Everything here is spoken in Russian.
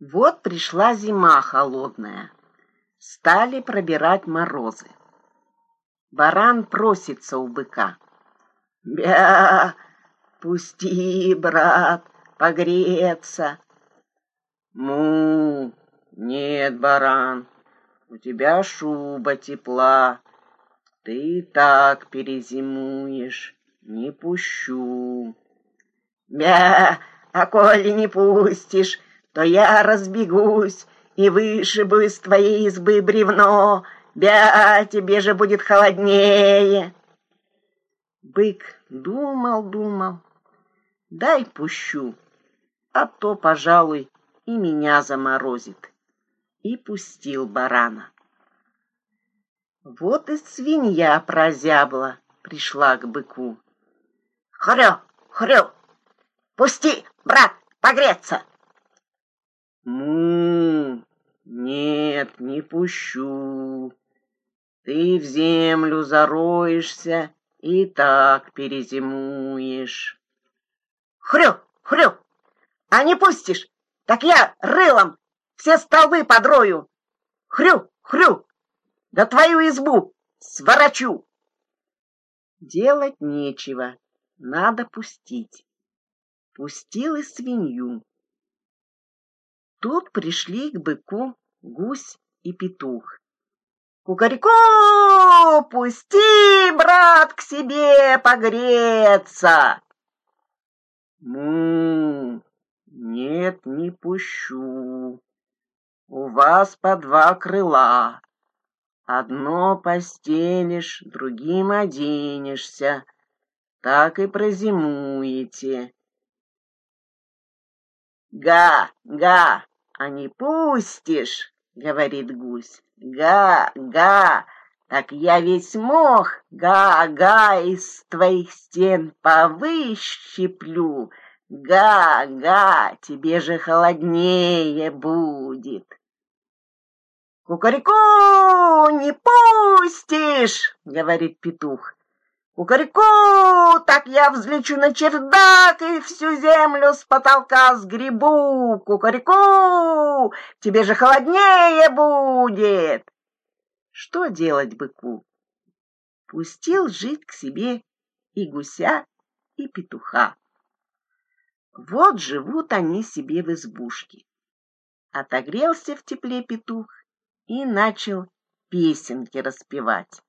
Вот пришла зима холодная. Стали пробирать морозы. Баран просится у быка. «Бя, пусти, брат, погреться!» «Му, нет, баран, у тебя шуба тепла, ты так перезимуешь, не пущу». «Бя, а коли не пустишь, то я разбегусь и вышибу из твоей избы бревно, бя, тебе же будет холоднее. Бык думал, думал, дай пущу, а то, пожалуй, и меня заморозит. И пустил барана. Вот и свинья прозябла, пришла к быку. Хрю, хрю, пусти, брат, погреться. Му, нет, не пущу. Ты в землю зароешься и так перезимуешь. Хрю, хрю, а не пустишь, так я рылом все столбы подрою. Хрю, хрю, да твою избу сворочу. Делать нечего, надо пустить. Пустил и свинью. Тут пришли к быку гусь и петух. Кукареку, пусти, брат, к себе погреться. Му, нет, не пущу. У вас по два крыла. Одно постелишь, другим оденешься. Так и прозимуете. Га, га, а не пустишь, говорит гусь. Га, га, так я весь мох, га, га, из твоих стен повыщеплю. Га, га, тебе же холоднее будет. Кукареку не пустишь, говорит петух. Кукареку, так я взлечу на чердак и всю землю с потолка сгребу. Кукареку, тебе же холоднее будет. Что делать быку? Пустил жить к себе и гуся, и петуха. Вот живут они себе в избушке. Отогрелся в тепле петух и начал песенки распевать.